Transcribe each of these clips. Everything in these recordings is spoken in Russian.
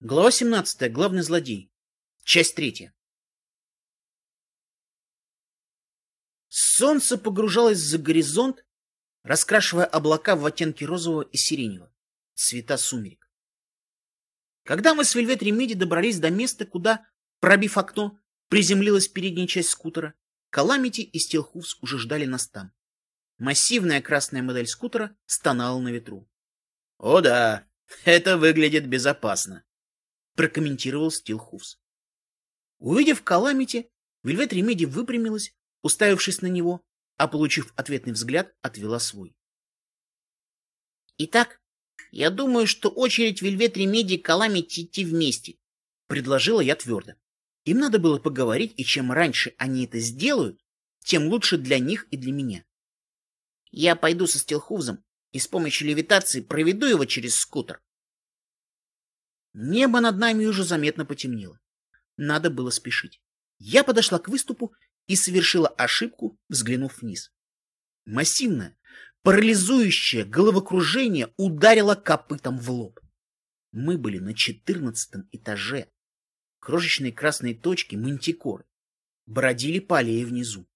Глава 17. Главный злодей. Часть третья. Солнце погружалось за горизонт, раскрашивая облака в оттенки розового и сиреневого, цвета сумерек. Когда мы с Вельвет Ремеди добрались до места, куда, пробив окно, приземлилась передняя часть скутера, Каламити и Стилхуфс уже ждали нас там. Массивная красная модель скутера стонала на ветру. — О да, это выглядит безопасно, прокомментировал Стилхуфс. Увидев Каламити, Вельвет Ремеди выпрямилась, уставившись на него, а, получив ответный взгляд, отвела свой. «Итак, я думаю, что очередь Вельвет Ремеди и Каламити идти вместе», — предложила я твердо. Им надо было поговорить, и чем раньше они это сделают, тем лучше для них и для меня. Я пойду со Стилхуфзом и с помощью левитации проведу его через скутер. Небо над нами уже заметно потемнело. Надо было спешить. Я подошла к выступу и совершила ошибку, взглянув вниз. Массивное, парализующее головокружение ударило копытом в лоб. Мы были на четырнадцатом этаже. Крошечные красные точки мантикоры бродили по аллее внизу.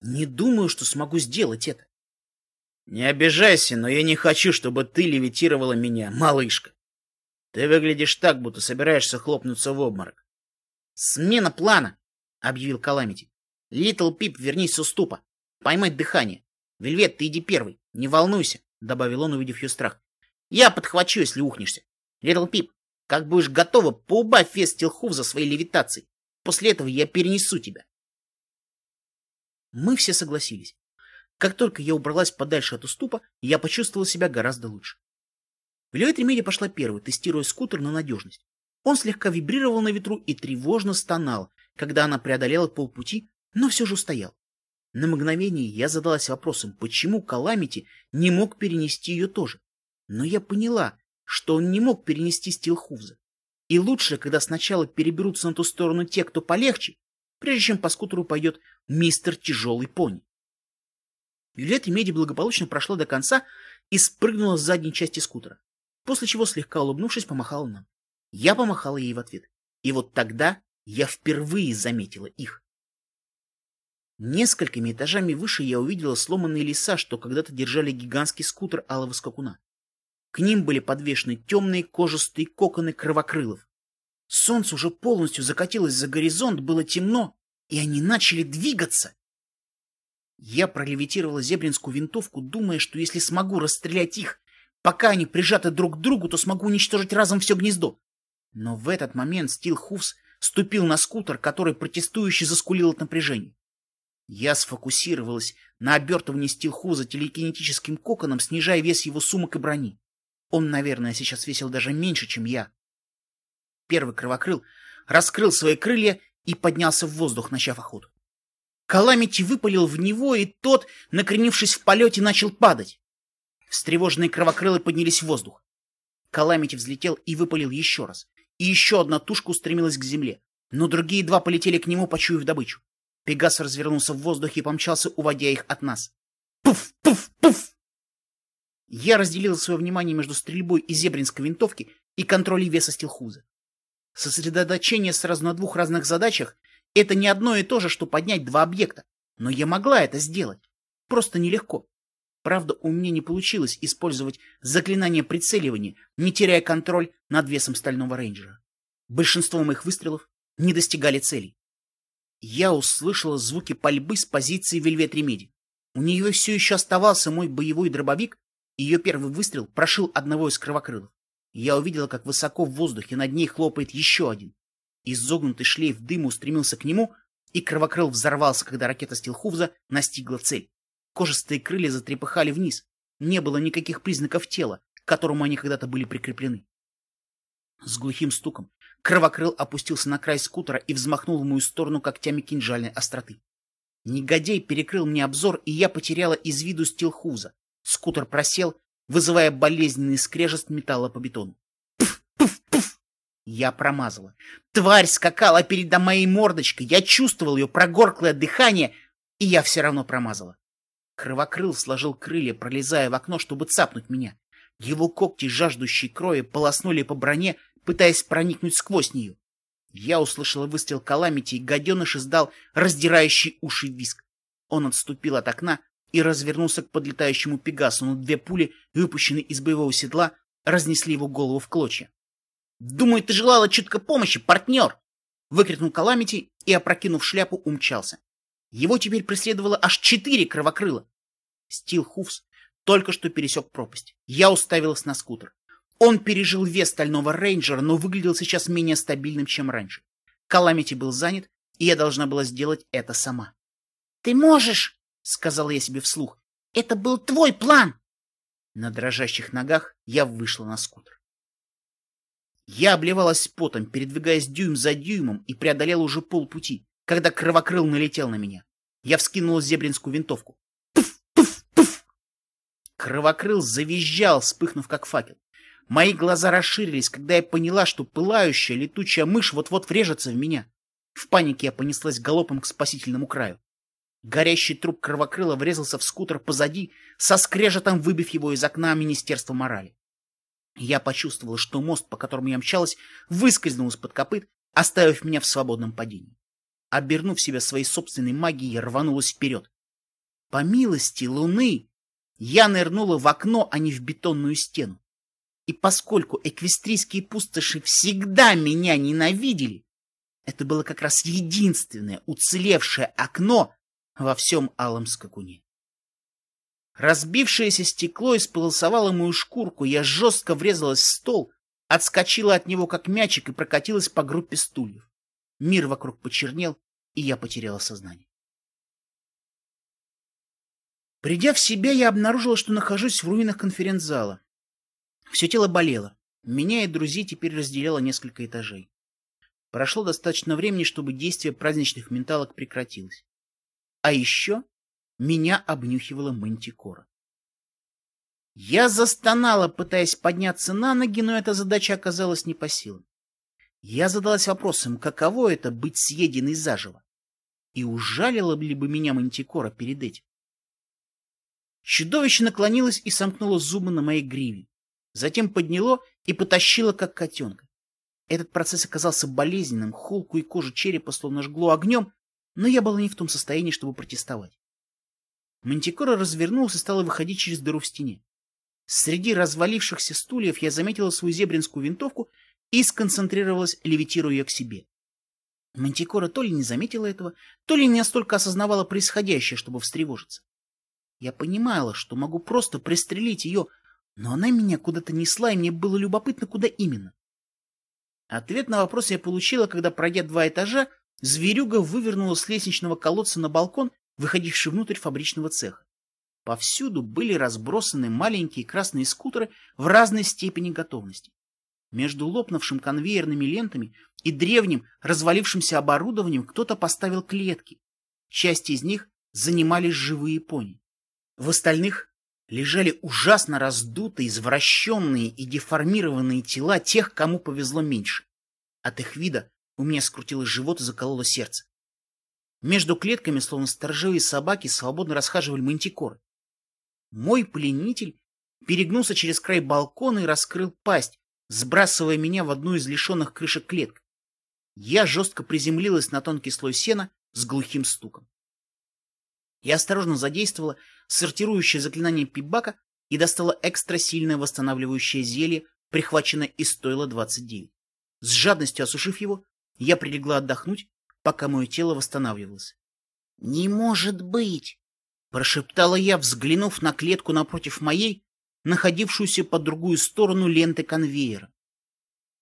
Не думаю, что смогу сделать это. Не обижайся, но я не хочу, чтобы ты левитировала меня, малышка. Ты выглядишь так, будто собираешься хлопнуться в обморок. Смена плана, объявил Каламити. Литл Пип, вернись с уступа. Поймать дыхание. Вельвет, ты иди первый. Не волнуйся, добавил он, увидев ее страх. Я подхвачу, если ухнешься. Литл Пип, как будешь готова, поубавь вес Стилхув за своей левитацией. После этого я перенесу тебя. Мы все согласились. Как только я убралась подальше от уступа, я почувствовала себя гораздо лучше. Вилюэт Ремеди пошла первой, тестируя скутер на надежность. Он слегка вибрировал на ветру и тревожно стонал, когда она преодолела полпути, но все же устоял. На мгновение я задалась вопросом, почему Каламити не мог перенести ее тоже. Но я поняла, что он не мог перенести Стилхуза. И лучше, когда сначала переберутся на ту сторону те, кто полегче, прежде чем по скутеру пойдет мистер Тяжелый Пони. Юлет Меди благополучно прошла до конца и спрыгнула с задней части скутера после чего, слегка улыбнувшись, помахала нам. Я помахала ей в ответ. И вот тогда я впервые заметила их. Несколькими этажами выше я увидела сломанные леса, что когда-то держали гигантский скутер алого скакуна. К ним были подвешены темные кожистые коконы кровокрылов. Солнце уже полностью закатилось за горизонт, было темно, и они начали двигаться. Я пролевитировала зебринскую винтовку, думая, что если смогу расстрелять их, Пока они прижаты друг к другу, то смогу уничтожить разом все гнездо. Но в этот момент Стил Хувс ступил на скутер, который протестующе заскулил от напряжения. Я сфокусировалась на обертывании Стилхуза телекинетическим коконом, снижая вес его сумок и брони. Он, наверное, сейчас весил даже меньше, чем я. Первый кровокрыл раскрыл свои крылья и поднялся в воздух, начав охоту. Каламити выпалил в него, и тот, накренившись в полете, начал падать. Встревоженные кровокрылы поднялись в воздух. Каламити взлетел и выпалил еще раз. И еще одна тушка устремилась к земле. Но другие два полетели к нему, почуяв добычу. Пегас развернулся в воздухе и помчался, уводя их от нас. Пуф! Пуф! Пуф! Я разделил свое внимание между стрельбой из зебринской винтовки и контролем веса стилхуза. Сосредоточение сразу на двух разных задачах — это не одно и то же, что поднять два объекта. Но я могла это сделать. Просто нелегко. Правда, у меня не получилось использовать заклинание прицеливания, не теряя контроль над весом стального рейнджера. Большинство моих выстрелов не достигали целей. Я услышала звуки пальбы с позиции Вельвет Ремеди. У нее все еще оставался мой боевой дробовик, и ее первый выстрел прошил одного из кровокрылов. Я увидела, как высоко в воздухе над ней хлопает еще один. Изогнутый шлейф дыма устремился к нему, и кровокрыл взорвался, когда ракета Стилхувза настигла цель. Кожистые крылья затрепыхали вниз. Не было никаких признаков тела, к которому они когда-то были прикреплены. С глухим стуком кровокрыл опустился на край скутера и взмахнул в мою сторону когтями кинжальной остроты. Негодяй перекрыл мне обзор, и я потеряла из виду стилхуза. Скутер просел, вызывая болезненный скрежест металла по бетону. Пф, пф, пф. Я промазала. Тварь скакала передо моей мордочкой. Я чувствовал ее прогорклое дыхание, и я все равно промазала. Кровокрыл сложил крылья, пролезая в окно, чтобы цапнуть меня. Его когти, жаждущие крови, полоснули по броне, пытаясь проникнуть сквозь нее. Я услышала выстрел Каламити, и гаденыш издал раздирающий уши виск. Он отступил от окна и развернулся к подлетающему Пегасу, но две пули, выпущенные из боевого седла, разнесли его голову в клочья. «Думаю, ты желала чутко помощи, партнер!» — выкрикнул Каламити и, опрокинув шляпу, умчался. Его теперь преследовало аж четыре кровокрыла. Стил Хуфс только что пересек пропасть. Я уставилась на скутер. Он пережил вес стального рейнджера, но выглядел сейчас менее стабильным, чем раньше. Каламити был занят, и я должна была сделать это сама. — Ты можешь! — сказала я себе вслух. — Это был твой план! На дрожащих ногах я вышла на скутер. Я обливалась потом, передвигаясь дюйм за дюймом, и преодолела уже полпути, когда кровокрыл налетел на меня. Я вскинула зебринскую винтовку. Пуф, пуф, пуф! Кровокрыл завизжал, вспыхнув как факел. Мои глаза расширились, когда я поняла, что пылающая летучая мышь вот-вот врежется в меня. В панике я понеслась галопом к спасительному краю. Горящий труп кровокрыла врезался в скутер позади, со скрежетом выбив его из окна Министерства морали. Я почувствовала, что мост, по которому я мчалась, выскользнул из-под копыт, оставив меня в свободном падении. Обернув себя своей собственной магией, рванулась вперед. По милости луны я нырнула в окно, а не в бетонную стену. И поскольку эквестрийские пустоши всегда меня ненавидели, это было как раз единственное уцелевшее окно во всем алом скакуне. Разбившееся стекло исполосовало мою шкурку, я жестко врезалась в стол, отскочила от него как мячик и прокатилась по группе стульев. Мир вокруг почернел, и я потеряла сознание. Придя в себя, я обнаружила, что нахожусь в руинах конференц-зала. Все тело болело. Меня и друзей теперь разделяло несколько этажей. Прошло достаточно времени, чтобы действие праздничных менталок прекратилось. А еще меня обнюхивала мантикора. Я застонала, пытаясь подняться на ноги, но эта задача оказалась не по силам. Я задалась вопросом, каково это быть съеденной заживо? И ужалила ли бы меня мантикора перед этим? Чудовище наклонилось и сомкнуло зубы на моей гриве затем подняло и потащило, как котенка. Этот процесс оказался болезненным, холку и кожу черепа словно жгло огнем, но я была не в том состоянии, чтобы протестовать. Мантикора развернулась и стала выходить через дыру в стене. Среди развалившихся стульев я заметила свою зебринскую винтовку и сконцентрировалась, левитируя ее к себе. Мантикора то ли не заметила этого, то ли не настолько осознавала происходящее, чтобы встревожиться. Я понимала, что могу просто пристрелить ее, но она меня куда-то несла, и мне было любопытно, куда именно. Ответ на вопрос я получила, когда, пройдя два этажа, зверюга вывернула с лестничного колодца на балкон, выходивший внутрь фабричного цеха. Повсюду были разбросаны маленькие красные скутеры в разной степени готовности. Между лопнувшим конвейерными лентами и древним развалившимся оборудованием кто-то поставил клетки. Часть из них занимали живые пони. В остальных лежали ужасно раздутые, извращенные и деформированные тела тех, кому повезло меньше. От их вида у меня скрутилось живот и закололо сердце. Между клетками, словно сторожевые собаки, свободно расхаживали мантикоры. Мой пленитель перегнулся через край балкона и раскрыл пасть, сбрасывая меня в одну из лишенных крышек клеток. Я жестко приземлилась на тонкий слой сена с глухим стуком. Я осторожно задействовала сортирующее заклинание пибака и достала экстра сильное восстанавливающее зелье, прихваченное из стойла 29. С жадностью осушив его, я прилегла отдохнуть, пока мое тело восстанавливалось. — Не может быть! — прошептала я, взглянув на клетку напротив моей, находившуюся по другую сторону ленты конвейера.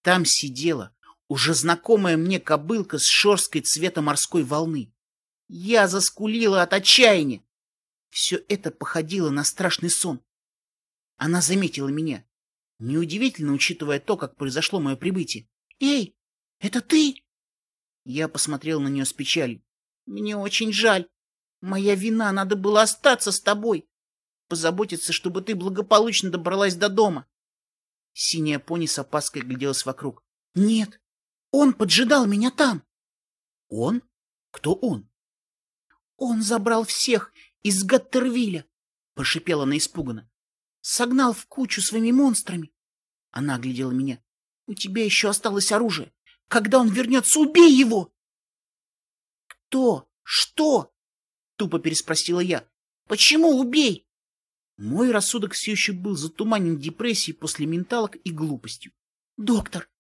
Там сидела уже знакомая мне кобылка с шерсткой цвета морской волны. Я заскулила от отчаяния. Все это походило на страшный сон. Она заметила меня. Неудивительно, учитывая то, как произошло мое прибытие. «Эй, это ты?» Я посмотрел на нее с печалью. «Мне очень жаль. Моя вина, надо было остаться с тобой. Позаботиться, чтобы ты благополучно добралась до дома». Синяя пони с опаской гляделась вокруг. «Нет, он поджидал меня там». «Он? Кто он?» «Он забрал всех из Гаттервиля!» — прошипела она испуганно. «Согнал в кучу своими монстрами!» Она оглядела меня. У тебя еще осталось оружие. Когда он вернется, убей его! Кто? Что? Тупо переспросила я. Почему убей? Мой рассудок все еще был затуманен депрессией после менталок и глупостью. Доктор,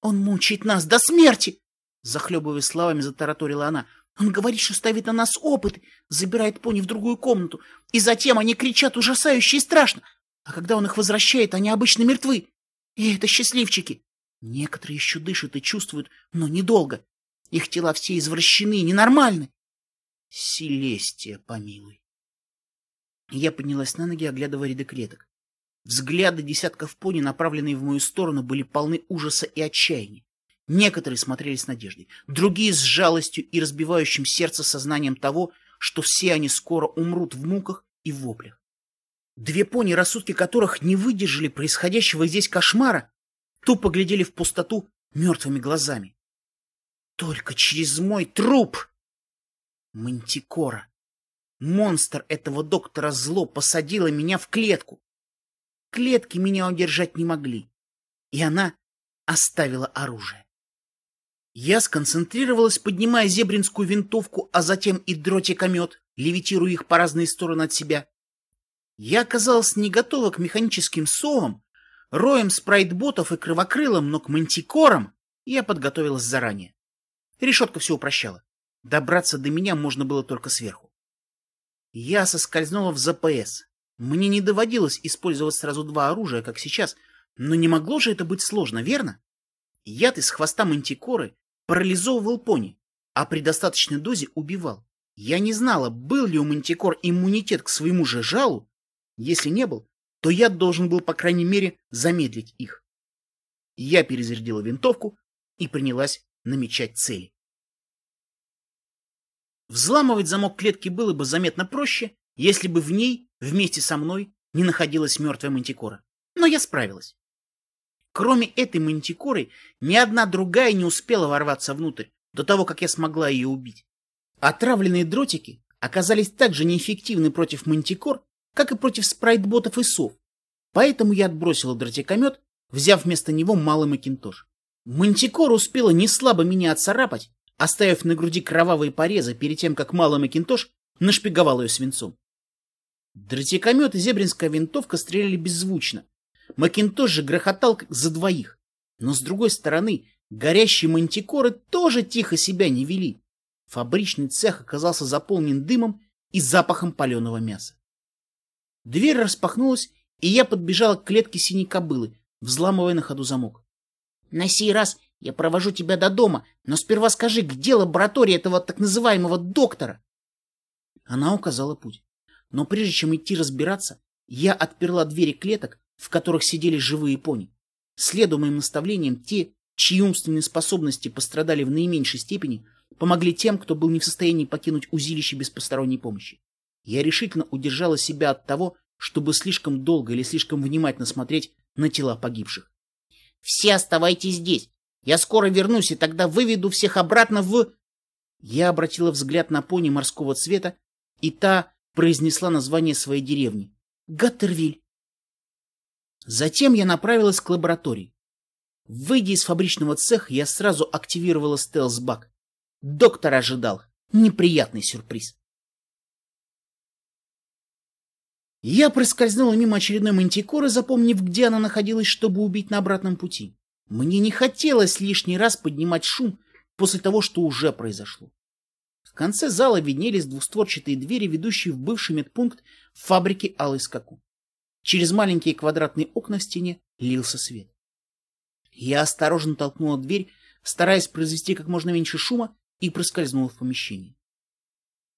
он мучает нас до смерти! Захлебываясь словами, затараторила она. Он говорит, что ставит на нас опыт, забирает пони в другую комнату, и затем они кричат ужасающе и страшно. А когда он их возвращает, они обычно мертвы. И это счастливчики. Некоторые еще дышат и чувствуют, но недолго. Их тела все извращены и ненормальны. Селестия, помилуй. Я поднялась на ноги, оглядывая ряды клеток. Взгляды десятков пони, направленные в мою сторону, были полны ужаса и отчаяния. Некоторые смотрели с надеждой, другие с жалостью и разбивающим сердце сознанием того, что все они скоро умрут в муках и воплях. Две пони, рассудки которых не выдержали происходящего здесь кошмара, тупо глядели в пустоту мертвыми глазами. Только через мой труп! Мантикора! Монстр этого доктора зло посадила меня в клетку. Клетки меня удержать не могли, и она оставила оружие. Я сконцентрировалась, поднимая зебринскую винтовку, а затем и дротикомет, левитируя их по разные стороны от себя. Я оказалась не готова к механическим совам, роем спрайтботов и кровокрылам, но к мантикорам я подготовилась заранее. Решетка все упрощала. Добраться до меня можно было только сверху. Я соскользнула в ЗПС. Мне не доводилось использовать сразу два оружия, как сейчас, но не могло же это быть сложно, верно? Яд из хвоста мантикоры парализовывал пони, а при достаточной дозе убивал. Я не знала, был ли у мантикор иммунитет к своему же жалу. Если не был, то яд должен был, по крайней мере, замедлить их. Я перезарядила винтовку и принялась намечать цели. Взламывать замок клетки было бы заметно проще, если бы в ней, вместе со мной, не находилась мертвая мантикора. Но я справилась. Кроме этой мантикоры, ни одна другая не успела ворваться внутрь, до того, как я смогла ее убить. Отравленные дротики оказались так же неэффективны против мантикор, как и против спрайтботов и сов. Поэтому я отбросила дротикомет, взяв вместо него малый макинтош. Мантикора успела не слабо меня отцарапать, оставив на груди кровавые порезы перед тем, как малый макинтош нашпиговал ее свинцом. Дротикомет и зебринская винтовка стреляли беззвучно, Макинтош же грохотал за двоих. Но, с другой стороны, горящие мантикоры тоже тихо себя не вели. Фабричный цех оказался заполнен дымом и запахом паленого мяса. Дверь распахнулась, и я подбежала к клетке синей кобылы, взламывая на ходу замок. — На сей раз я провожу тебя до дома, но сперва скажи, где лаборатория этого так называемого доктора? Она указала путь. Но прежде чем идти разбираться, я отперла двери клеток в которых сидели живые пони. Следуя моим наставлениям, те, чьи умственные способности пострадали в наименьшей степени, помогли тем, кто был не в состоянии покинуть узилище без посторонней помощи. Я решительно удержала себя от того, чтобы слишком долго или слишком внимательно смотреть на тела погибших. «Все оставайтесь здесь. Я скоро вернусь, и тогда выведу всех обратно в...» Я обратила взгляд на пони морского цвета, и та произнесла название своей деревни. «Гаттервиль». Затем я направилась к лаборатории. Выйдя из фабричного цеха, я сразу активировала стелс-бак. Доктор ожидал. Неприятный сюрприз. Я проскользнула мимо очередной мантикоры, запомнив, где она находилась, чтобы убить на обратном пути. Мне не хотелось лишний раз поднимать шум после того, что уже произошло. В конце зала виднелись двустворчатые двери, ведущие в бывший медпункт фабрики Алой Скаку. Через маленькие квадратные окна в стене лился свет. Я осторожно толкнула дверь, стараясь произвести как можно меньше шума, и проскользнула в помещение.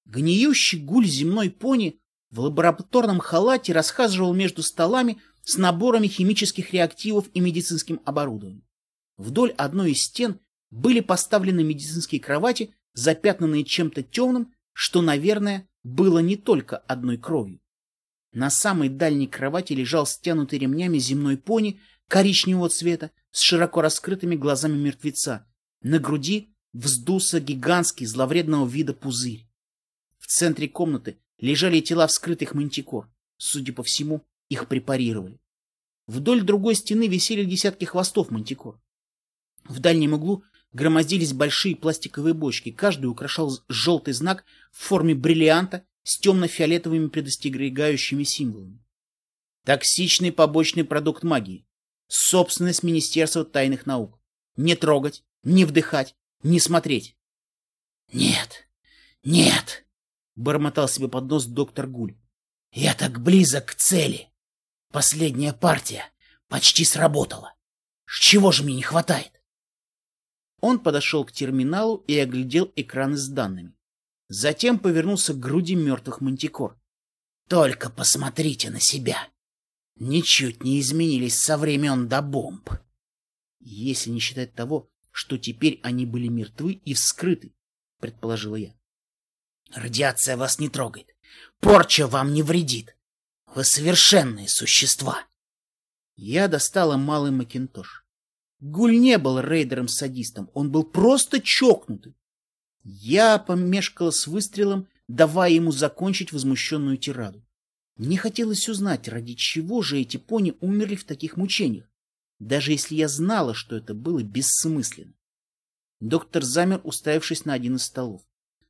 Гниющий гуль земной пони в лабораторном халате расхаживал между столами с наборами химических реактивов и медицинским оборудованием. Вдоль одной из стен были поставлены медицинские кровати, запятнанные чем-то темным, что, наверное, было не только одной кровью. На самой дальней кровати лежал стянутый ремнями земной пони коричневого цвета с широко раскрытыми глазами мертвеца. На груди вздулся гигантский зловредного вида пузырь. В центре комнаты лежали тела вскрытых мантикор. Судя по всему, их препарировали. Вдоль другой стены висели десятки хвостов мантикор. В дальнем углу громоздились большие пластиковые бочки, каждый украшал желтый знак в форме бриллианта с темно-фиолетовыми предостерегающими символами. Токсичный побочный продукт магии. Собственность Министерства тайных наук. Не трогать, не вдыхать, не смотреть. «Нет, нет!» — бормотал себе под нос доктор Гуль. «Я так близок к цели. Последняя партия почти сработала. Чего же мне не хватает?» Он подошел к терминалу и оглядел экраны с данными. Затем повернулся к груди мертвых мантикор. «Только посмотрите на себя! Ничуть не изменились со времен до бомб!» Если не считать того, что теперь они были мертвы и вскрыты, предположила я. Радиация вас не трогает. Порча вам не вредит. Вы совершенные существа. Я достала малый макинтош. Гуль не был рейдером-садистом, он был просто чокнутый. Я помешкала с выстрелом, давая ему закончить возмущенную тираду. Мне хотелось узнать, ради чего же эти пони умерли в таких мучениях, даже если я знала, что это было бессмысленно. Доктор замер, уставившись на один из столов.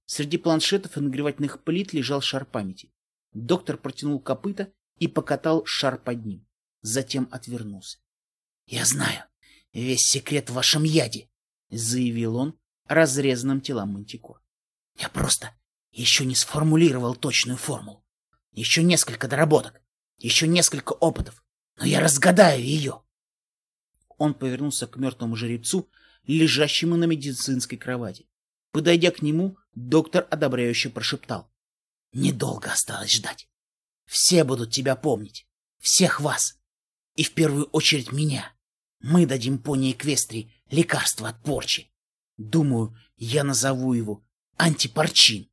Среди планшетов и нагревательных плит лежал шар памяти. Доктор протянул копыта и покатал шар под ним. Затем отвернулся. — Я знаю весь секрет в вашем яде, — заявил он разрезанным телам мантикор. — Я просто еще не сформулировал точную формулу. Еще несколько доработок, еще несколько опытов, но я разгадаю ее. Он повернулся к мертвому жеребцу, лежащему на медицинской кровати. Подойдя к нему, доктор одобряюще прошептал. «Недолго осталось ждать. Все будут тебя помнить. Всех вас. И в первую очередь меня. Мы дадим пони Эквестрии лекарство от порчи. Думаю, я назову его антипорчин».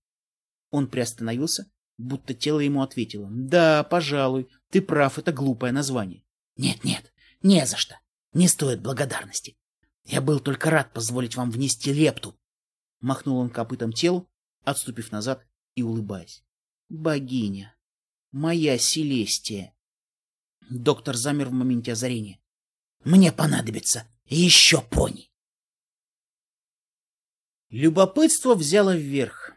Он приостановился, будто тело ему ответило. «Да, пожалуй, ты прав, это глупое название». «Нет-нет, не за что. Не стоит благодарности. Я был только рад позволить вам внести лепту. Махнул он копытом телу, отступив назад и улыбаясь. Богиня, моя Селестия. Доктор замер в моменте озарения. Мне понадобится еще пони. Любопытство взяло вверх.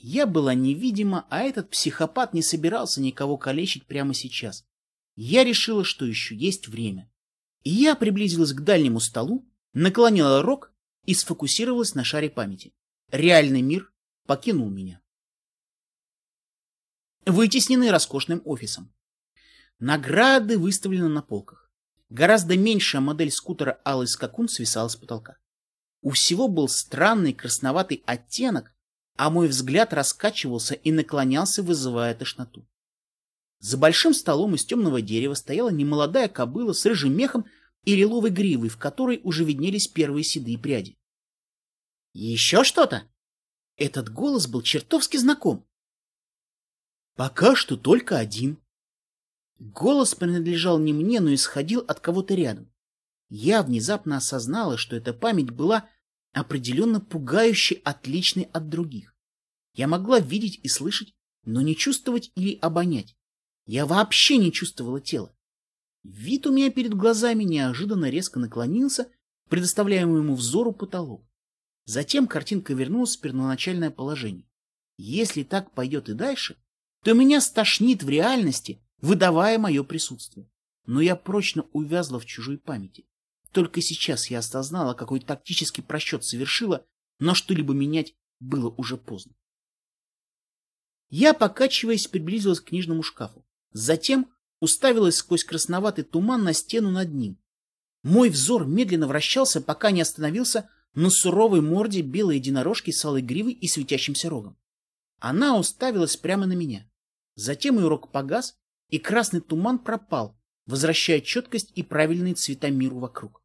Я была невидима, а этот психопат не собирался никого калечить прямо сейчас. Я решила, что еще есть время. И я приблизилась к дальнему столу, наклонила рог и сфокусировалась на шаре памяти. Реальный мир покинул меня. Вытеснены роскошным офисом. Награды выставлены на полках. Гораздо меньшая модель скутера Алый Скакун свисала с потолка. У всего был странный красноватый оттенок, а мой взгляд раскачивался и наклонялся, вызывая тошноту. За большим столом из темного дерева стояла немолодая кобыла с рыжим мехом и лиловой гривой, в которой уже виднелись первые седые пряди. «Еще что-то?» Этот голос был чертовски знаком. «Пока что только один». Голос принадлежал не мне, но исходил от кого-то рядом. Я внезапно осознала, что эта память была определенно пугающе отличной от других. Я могла видеть и слышать, но не чувствовать или обонять. Я вообще не чувствовала тела. Вид у меня перед глазами неожиданно резко наклонился, предоставляя моему взору потолок. Затем картинка вернулась в первоначальное положение. Если так пойдет и дальше, то меня стошнит в реальности, выдавая мое присутствие. Но я прочно увязла в чужой памяти. Только сейчас я осознала, какой тактический просчет совершила, но что-либо менять было уже поздно. Я, покачиваясь, приблизилась к книжному шкафу. Затем уставилась сквозь красноватый туман на стену над ним. Мой взор медленно вращался, пока не остановился на суровой морде белой единорожки с алой гривой и светящимся рогом. Она уставилась прямо на меня. Затем рог погас, и красный туман пропал, возвращая четкость и правильные цвета миру вокруг.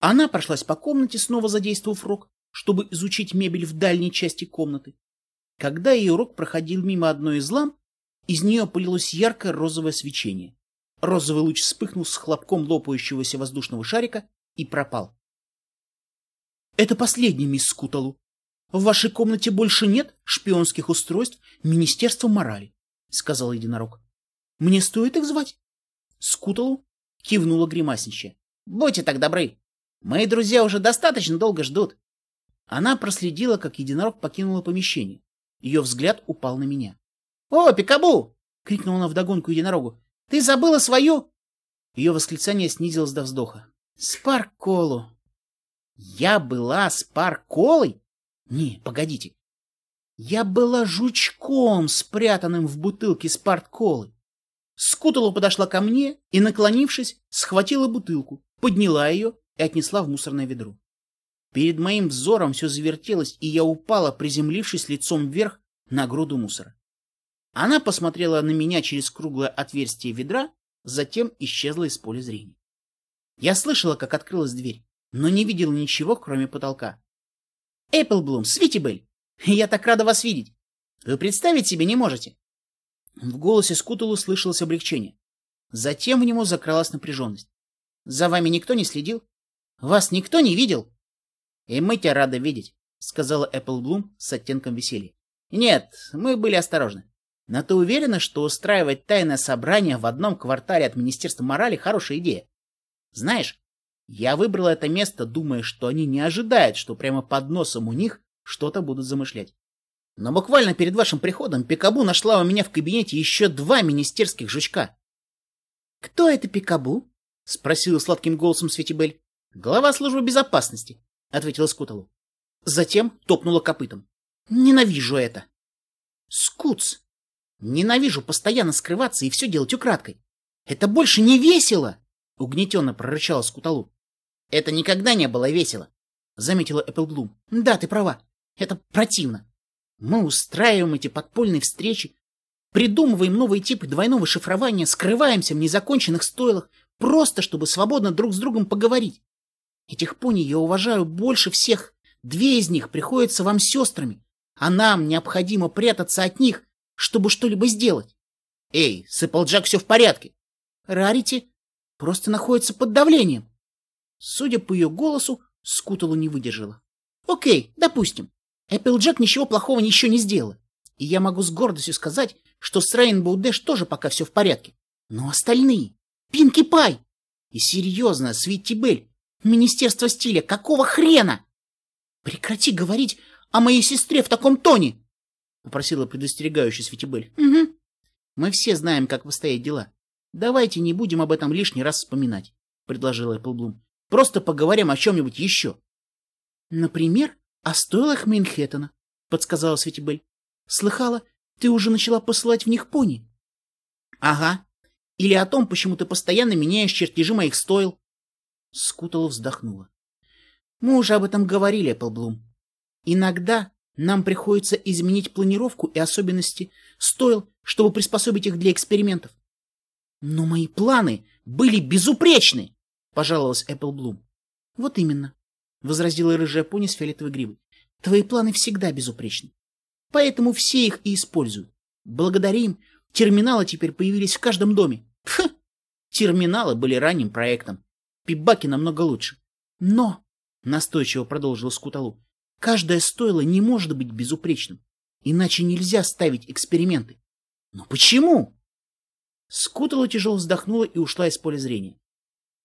Она прошлась по комнате, снова задействовав рог, чтобы изучить мебель в дальней части комнаты. Когда ее рог проходил мимо одной из ламп, из нее полилось яркое розовое свечение. Розовый луч вспыхнул с хлопком лопающегося воздушного шарика и пропал. «Это последний, мисс Скуталу. В вашей комнате больше нет шпионских устройств Министерства морали», — сказал единорог. «Мне стоит их звать?» Скуталу кивнула гримасничая. «Будьте так добры. Мои друзья уже достаточно долго ждут. Она проследила, как единорог покинула помещение. Ее взгляд упал на меня. — О, Пикабу! — крикнула она вдогонку единорогу. — Ты забыла свою... Ее восклицание снизилось до вздоха. — Спарколу! Я была Спарколой? Не, погодите. Я была жучком, спрятанным в бутылке спартколы. Скуталу подошла ко мне и, наклонившись, схватила бутылку, подняла ее и отнесла в мусорное ведро. Перед моим взором все завертелось, и я упала, приземлившись лицом вверх на груду мусора. Она посмотрела на меня через круглое отверстие ведра, затем исчезла из поля зрения. Я слышала, как открылась дверь, но не видела ничего, кроме потолка. «Эпплблум, Свитибель, я так рада вас видеть! Вы представить себе не можете!» В голосе Скутулу слышалось облегчение. Затем в нему закралась напряженность. «За вами никто не следил? Вас никто не видел?» «И мы тебя рады видеть», — сказала Эпплблум с оттенком веселья. «Нет, мы были осторожны. Но ты уверена, что устраивать тайное собрание в одном квартале от Министерства морали — хорошая идея? Знаешь, я выбрала это место, думая, что они не ожидают, что прямо под носом у них что-то будут замышлять. Но буквально перед вашим приходом Пикабу нашла у меня в кабинете еще два министерских жучка. — Кто это Пикабу? — спросила сладким голосом Светибель. — Глава службы безопасности, — ответила Скуталу. Затем топнула копытом. — Ненавижу это. — Скутс! Ненавижу постоянно скрываться и все делать украдкой. Это больше не весело! — угнетенно прорычала Скуталу. — Это никогда не было весело, — заметила Эпплблум. — Да, ты права. Это противно. Мы устраиваем эти подпольные встречи, придумываем новые типы двойного шифрования, скрываемся в незаконченных стойлах, просто чтобы свободно друг с другом поговорить. Этих пони я уважаю больше всех. Две из них приходятся вам сестрами, а нам необходимо прятаться от них, чтобы что-либо сделать. Эй, с все в порядке. Рарити просто находится под давлением. Судя по ее голосу, Скутала не выдержала. Окей, допустим. Эпплджек ничего плохого еще не сделала. И я могу с гордостью сказать, что с Рейнбоу Дэш тоже пока все в порядке. Но остальные... Пинки Пай! И серьезно, Свитти Белль, Министерство стиля, какого хрена? Прекрати говорить о моей сестре в таком тоне! Попросила предостерегающая Светибель. Угу. Мы все знаем, как выстоять дела. Давайте не будем об этом лишний раз вспоминать, предложила Эпплблум. Просто поговорим о чем-нибудь еще. Например, о стойлах Мейнхэттена, подсказала Светибель. Слыхала, ты уже начала посылать в них пони. Ага. Или о том, почему ты постоянно меняешь чертежи моих стойл. Скутала вздохнула. Мы уже об этом говорили, Эпплблум. Иногда нам приходится изменить планировку и особенности стоил, чтобы приспособить их для экспериментов. Но мои планы были безупречны, пожаловалась Эпплблум. Вот именно, возразила рыжая пони с фиолетовой гривой. Твои планы всегда безупречны. Поэтому все их и используют. Благодаря им терминалы теперь появились в каждом доме. Фу! Терминалы были ранним проектом. Пибаки намного лучше. Но, настойчиво продолжил Скуталу, каждое стойло не может быть безупречным. Иначе нельзя ставить эксперименты. Но почему? Скутала тяжело вздохнула и ушла из поля зрения.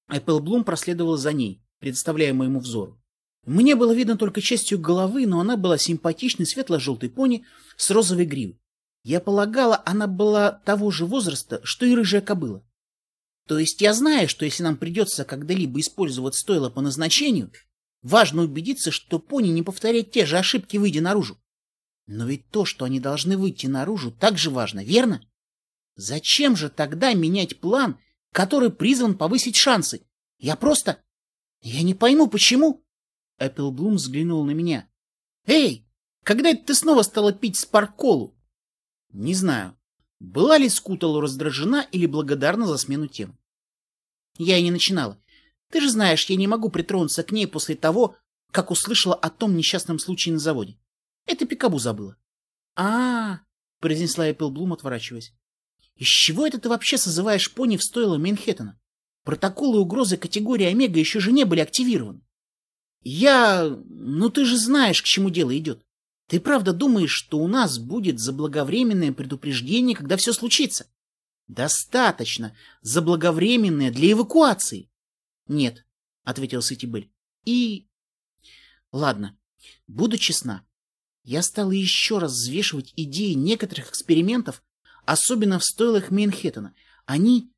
Эпплблум проследовала за ней, предоставляя моему взору. Мне было видно только частью головы, но она была симпатичной светло-желтой пони с розовой гривой. Я полагала, она была того же возраста, что и рыжая кобыла. То есть я знаю, что если нам придется когда-либо использовать стойло по назначению, важно убедиться, что пони не повторяет те же ошибки, выйдя наружу. Но ведь то, что они должны выйти наружу, также важно, верно? Зачем же тогда менять план, который призван повысить шансы? Я просто... Я не пойму, почему... Эпплблум взглянул на меня. «Эй, когда это ты снова стала пить спарколу?» «Не знаю. Была ли Скуталу раздражена или благодарна за смену темы?» «Я и не начинала. Ты же знаешь, я не могу притронуться к ней после того, как услышала о том несчастном случае на заводе. Это Пикабу забыла». «А-а-а», произнесла Эпплблум, отворачиваясь. «Из чего это ты вообще созываешь пони в стойло Манхэттена? Протоколы угрозы категории Омега еще же не были активированы». Я... Ну ты же знаешь, к чему дело идет. Ты правда думаешь, что у нас будет заблаговременное предупреждение, когда все случится? Достаточно заблаговременное для эвакуации. Нет, ответил Сытибель. И... Ладно, буду честна. Я стала еще раз взвешивать идеи некоторых экспериментов, особенно в стойлах Мейнхэттена. Они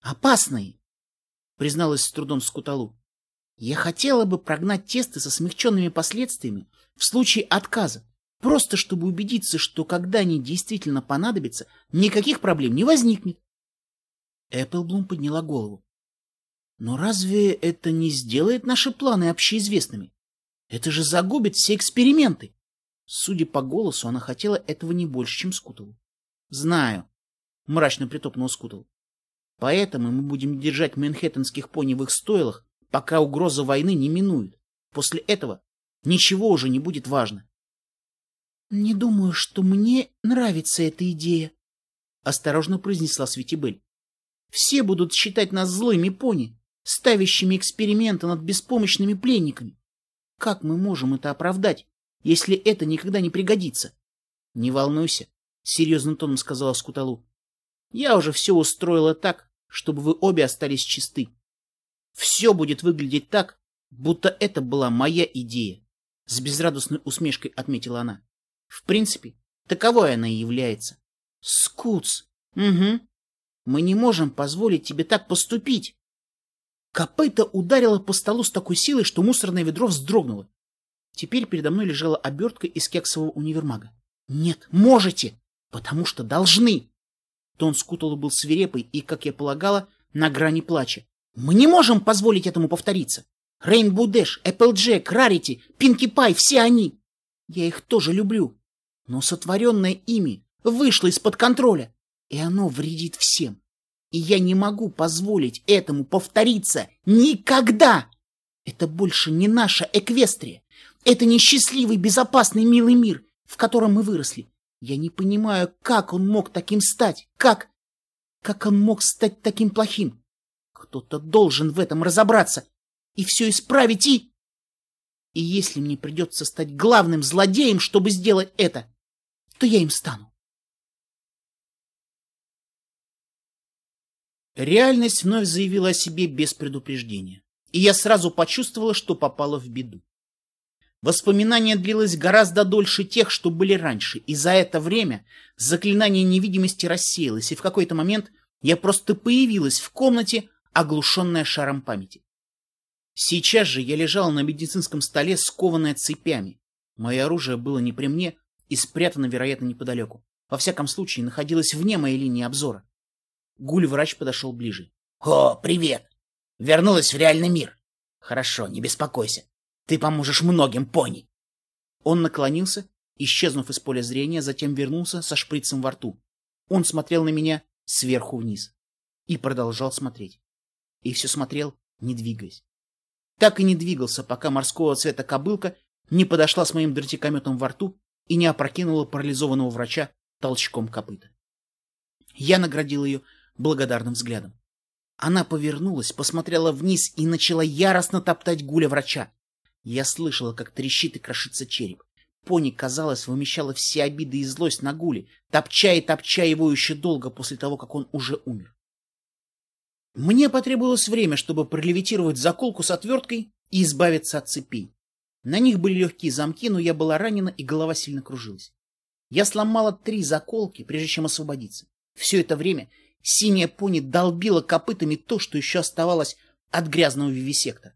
опасные, призналась с трудом Скуталу. Я хотела бы прогнать тесты со смягченными последствиями в случае отказа, просто чтобы убедиться, что когда они действительно понадобятся, никаких проблем не возникнет. Эпплблум подняла голову. Но разве это не сделает наши планы общеизвестными? Это же загубит все эксперименты. Судя по голосу, она хотела этого не больше, чем Скутову. — Знаю, — мрачно притопнул Скутов. — Поэтому мы будем держать манхэттенских пони в их стойлах, пока угроза войны не минует. После этого ничего уже не будет важно. — Не думаю, что мне нравится эта идея, — осторожно произнесла Светибель. — Все будут считать нас злыми пони, ставящими эксперименты над беспомощными пленниками. Как мы можем это оправдать, если это никогда не пригодится? — Не волнуйся, — серьезным тоном сказала Скуталу. — Я уже все устроила так, чтобы вы обе остались чисты. Все будет выглядеть так, будто это была моя идея. С безрадостной усмешкой отметила она. В принципе, таковой она и является. Скутс. Угу. Мы не можем позволить тебе так поступить. Копыта ударила по столу с такой силой, что мусорное ведро вздрогнуло. Теперь передо мной лежала обертка из кексового универмага. Нет, можете, потому что должны. Тон Скутала был свирепый и, как я полагала, на грани плача. Мы не можем позволить этому повториться. Рейнбоу Дэш, Эпплджек, Рарити, Пинки Пай, все они. Я их тоже люблю. Но сотворенное ими вышло из-под контроля, и оно вредит всем. И я не могу позволить этому повториться никогда. Это больше не наша Эквестрия. Это не счастливый, безопасный, милый мир, в котором мы выросли. Я не понимаю, как он мог таким стать, как... Как он мог стать таким плохим? Кто-то должен в этом разобраться и все исправить и... И если мне придется стать главным злодеем, чтобы сделать это, то я им стану. Реальность вновь заявила о себе без предупреждения, и я сразу почувствовала, что попала в беду. Воспоминание длилось гораздо дольше тех, что были раньше, и за это время заклинание невидимости рассеялось, и в какой-то момент я просто появилась в комнате, оглушенная шаром памяти. Сейчас же я лежала на медицинском столе, скованная цепями. Мое оружие было не при мне и спрятано, вероятно, неподалеку. Во всяком случае, находилось вне моей линии обзора. Гуль-врач подошел ближе. — О, привет! Вернулась в реальный мир. Хорошо, не беспокойся. Ты поможешь многим пони. Он наклонился, исчезнув из поля зрения, затем вернулся со шприцем во рту. Он смотрел на меня сверху вниз и продолжал смотреть. И все смотрел, не двигаясь так и не двигался, пока морского цвета кобылка не подошла с моим дротикометом во рту и не опрокинула парализованного врача толчком копыта. Я наградил ее благодарным взглядом. Она повернулась, посмотрела вниз и начала яростно топтать гуля врача. Я слышала, как трещит и крошится череп. Пони, казалось, вымещала все обиды и злость на гуле, топча и топча его еще долго после того, как он уже умер. Мне потребовалось время, чтобы пролевитировать заколку с отверткой и избавиться от цепей. На них были легкие замки, но я была ранена, и голова сильно кружилась. Я сломала три заколки, прежде чем освободиться. Все это время синяя пони долбила копытами то, что еще оставалось от грязного вивисекта.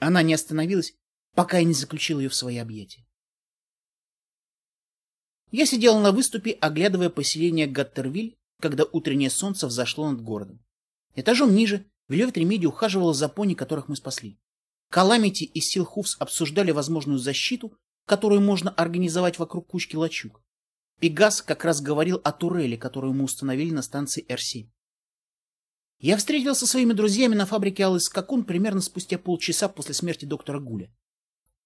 Она не остановилась, пока я не заключил ее в свои объятия. Я сидела на выступе, оглядывая поселение Гаттервиль, когда утреннее солнце взошло над городом. Этажом ниже Вильев Ремеди ухаживала за пони, которых мы спасли. Каламити и Силхуфс обсуждали возможную защиту, которую можно организовать вокруг кучки лачуг. Пегас как раз говорил о турели, которую мы установили на станции Р-7. Я встретился со своими друзьями на фабрике Алый Скакун примерно спустя полчаса после смерти доктора Гуля.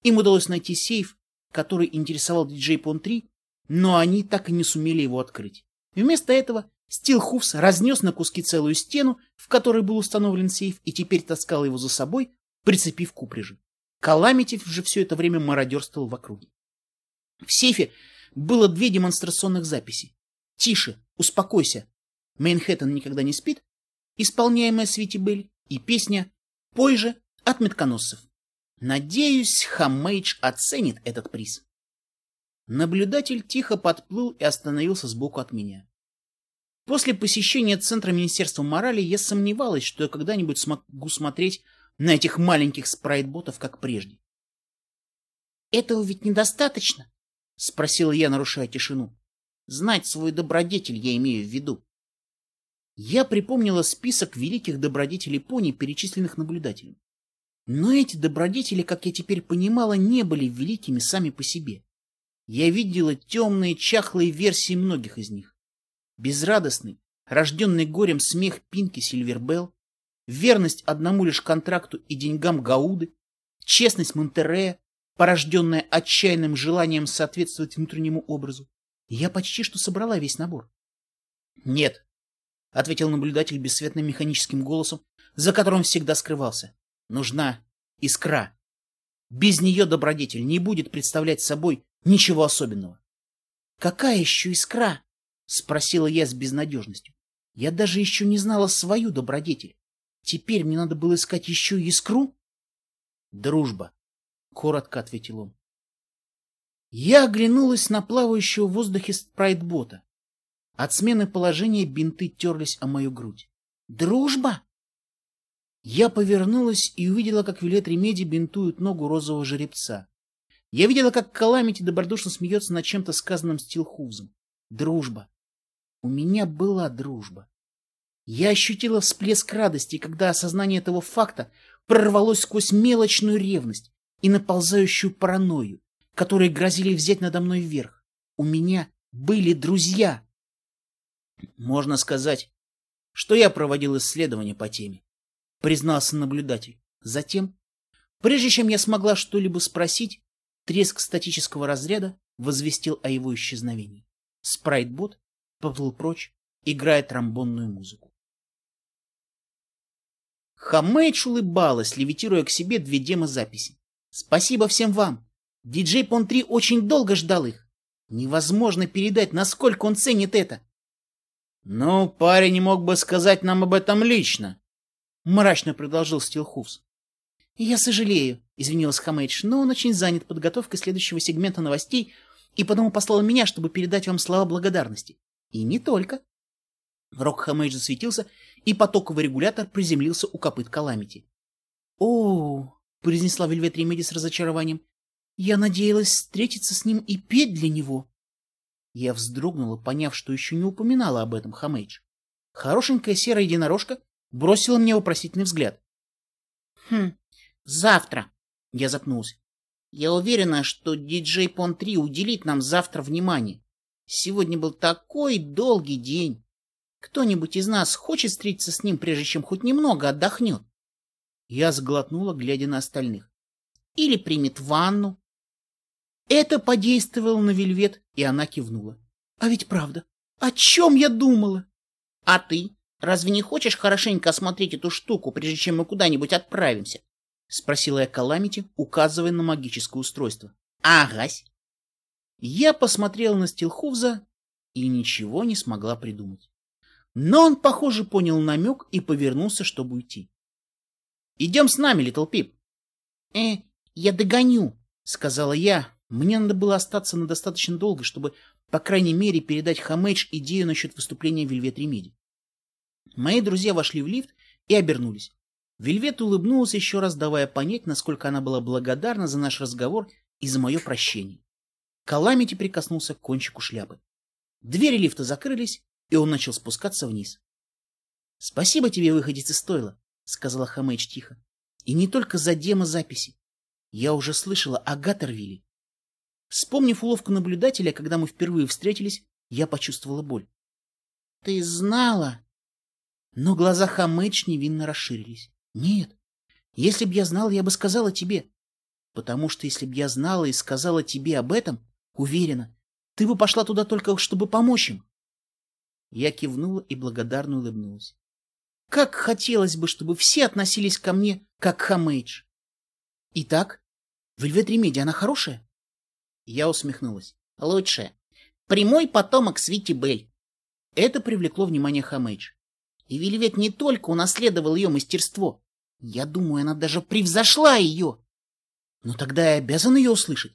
Им удалось найти сейф, который интересовал диджей Пон-3, но они так и не сумели его открыть. Вместо этого Стилхуфс разнес на куски целую стену, в которой был установлен сейф, и теперь таскал его за собой, прицепив к упряжи. Каламитив же все это время мародерствовал в округе. В сейфе было две демонстрационных записи. «Тише, успокойся, Мейнхэттен никогда не спит», исполняемая Свити Белль, и песня «Пой же, От метконосцев. Надеюсь, Хамейдж оценит этот приз. Наблюдатель тихо подплыл и остановился сбоку от меня. После посещения Центра Министерства морали я сомневалась, что я когда-нибудь смогу смотреть на этих маленьких спрайтботов, как прежде. «Этого ведь недостаточно?» — спросила я, нарушая тишину. «Знать свой добродетель я имею в виду». Я припомнила список великих добродетелей пони, перечисленных наблюдателем. Но эти добродетели, как я теперь понимала, не были великими сами по себе. Я видела темные, чахлые версии многих из них. Безрадостный, рожденный горем смех Пинки Сильвербелл, верность одному лишь контракту и деньгам Гауды, честность Монтерея, порожденная отчаянным желанием соответствовать внутреннему образу. Я почти что собрала весь набор. — Нет, — ответил наблюдатель бесцветным механическим голосом, за которым всегда скрывался. — Нужна искра. Без нее добродетель не будет представлять собой ничего особенного. — Какая еще искра? — спросила я с безнадежностью. Я даже еще не знала свою добродетель. Теперь мне надо было искать еще искру? — Дружба, — коротко ответил он. Я оглянулась на плавающего в воздухе спрайтбота. От смены положения бинты терлись о мою грудь. «Дружба?» Я повернулась и увидела, как Вилет Ремеди бинтует ногу розового жеребца. Я видела, как Каламити добродушно смеется над чем-то сказанным Стилхузом. Дружба. У меня была дружба. Я ощутила всплеск радости, когда осознание этого факта прорвалось сквозь мелочную ревность и наползающую паранойю, которые грозили взять надо мной вверх. У меня были друзья. Можно сказать, что я проводил исследования по теме, признался наблюдатель. Затем, прежде чем я смогла что-либо спросить, треск статического разряда возвестил о его исчезновении. Спрайтбот поплыл прочь, играя тромбонную музыку. Хамэйдж улыбалась, левитируя к себе две демозаписи. «Спасибо всем вам! Диджей Пон-3 очень долго ждал их. Невозможно передать, насколько он ценит это!» «Ну, парень мог бы сказать нам об этом лично», — мрачно продолжил Стилхуфс. «Я сожалею», — извинилась Хамэйдж, «но он очень занят подготовкой следующего сегмента новостей и потому послал меня, чтобы передать вам слова благодарности. И не только». Рог Хамэйдж засветился, и потоковый регулятор приземлился у копыт Каламити. «О, — произнесла Вельвет Ремеди с разочарованием, — я надеялась встретиться с ним и петь для него». Я вздрогнула, поняв, что еще не упоминала об этом Хамэйдж. Хорошенькая серая единорожка бросила мне вопросительный взгляд. «Хм, завтра!» — я запнулся. «Я уверена, что диджей Пон-3 уделит нам завтра внимание. Сегодня был такой долгий день. Кто-нибудь из нас хочет встретиться с ним, прежде чем хоть немного отдохнет?» Я сглотнула, глядя на остальных. «Или примет ванну, это подействовало на Вельвет, и она кивнула. А ведь правда, о чем я думала? А ты? Разве не хочешь хорошенько осмотреть эту штуку, прежде чем мы куда-нибудь отправимся? Спросила я Каламити, указывая на магическое устройство. Агась. Я посмотрела на Стилхувза и ничего не смогла придумать. Но он, похоже, понял намек и повернулся, чтобы уйти. «Идем с нами, Литл Пип». «Э, я догоню», — сказала я, мне надо было остаться на достаточно долго, чтобы, по крайней мере, передать Хамэдж идею насчет выступления Вельвет Ремеди. Мои друзья вошли в лифт и обернулись. Вельвет улыбнулась еще раз, давая понять, насколько она была благодарна за наш разговор и за мое прощение. Каламити прикоснулся к кончику шляпы. Двери лифта закрылись, и он начал спускаться вниз. — Спасибо тебе, выходец из стойла, — сказала Хамэдж тихо. — И не только за демозаписи. Я уже слышала о Гаттервилле Вспомнив уловку наблюдателя, когда мы впервые встретились, я почувствовала боль. — Ты знала? Но глаза Хамэдж невинно расширились. — Нет. Если б я знала, я бы сказала тебе. Потому что если б я знала и сказала тебе об этом, уверена, ты бы пошла туда только, чтобы помочь им. Я кивнула и благодарно улыбнулась. Как хотелось бы, чтобы все относились ко мне, как Хамэдж. Итак, Вельвет Ремеди, она хорошая? Я усмехнулась. Лучше. Прямой потомок Свити Бель. Это привлекло внимание Хамэйдж. И Вельвет не только унаследовал ее мастерство, Я думаю, она даже превзошла ее. Но тогда я обязан ее услышать.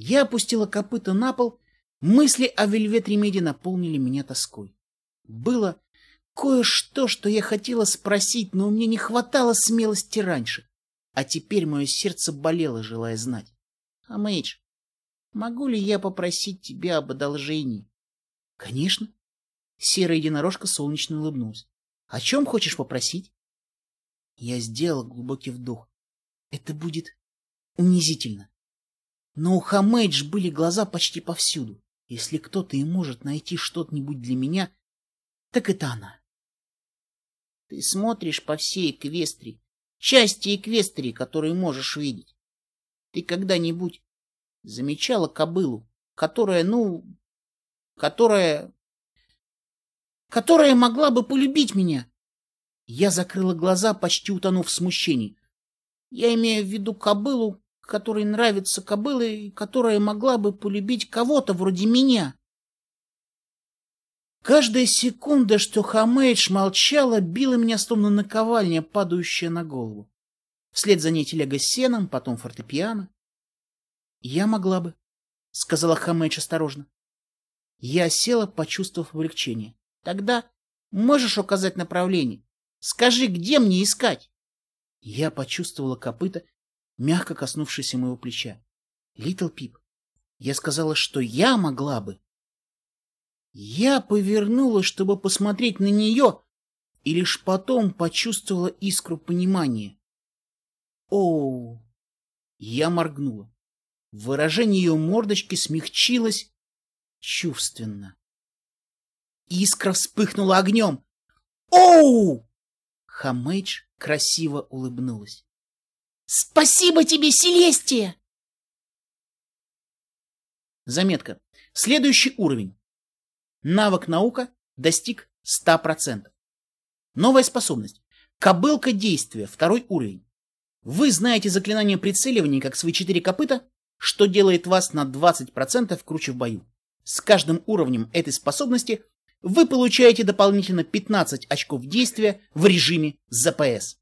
Я опустила копыта на пол, мысли о Вельвет Ремеди наполнили меня тоской. Было кое-что, что я хотела спросить, но мне не хватало смелости раньше. А теперь мое сердце болело, желая знать. А Мэйдж, могу ли я попросить тебя об одолжении? Конечно. Серая единорожка солнечно улыбнулась. О чем хочешь попросить? Я сделал глубокий вдох. Это будет унизительно. Но у Хамэйдж были глаза почти повсюду. Если кто-то и может найти что-нибудь для меня, так это она. Ты смотришь по всей Эквестрии, части Эквестрии, которые можешь видеть. Ты когда-нибудь замечала кобылу, которая, ну, которая... которая могла бы полюбить меня? Я закрыла глаза, почти утонув в смущении. Я имею в виду кобылу, которой нравятся кобылы, которая могла бы полюбить кого-то вроде меня. Каждая секунда, что Хамейдж молчала, била меня словно наковальня, падающая на голову. Вслед за ней телега с сеном, потом фортепиано. — Я могла бы, — сказала Хамейдж осторожно. Я села, почувствовав облегчение. — Тогда можешь указать направление? Скажи, где мне искать? Я почувствовала копыта, мягко коснувшееся моего плеча. Литл Пип, я сказала, что я могла бы. Я повернулась, чтобы посмотреть на нее, и лишь потом почувствовала искру понимания. О, Я моргнула. Выражение ее мордочки смягчилось чувственно. Искра вспыхнула огнем. Оу! Хамэйдж красиво улыбнулась. «Спасибо тебе, Селестия!» Заметка. Следующий уровень. Навык наука достиг 100%. Новая способность. Кобылка действия. Второй уровень. Вы знаете заклинание прицеливания как свои четыре копыта, что делает вас на 20% круче в бою. С каждым уровнем этой способности вы получаете дополнительно 15 очков действия в режиме ЗПС.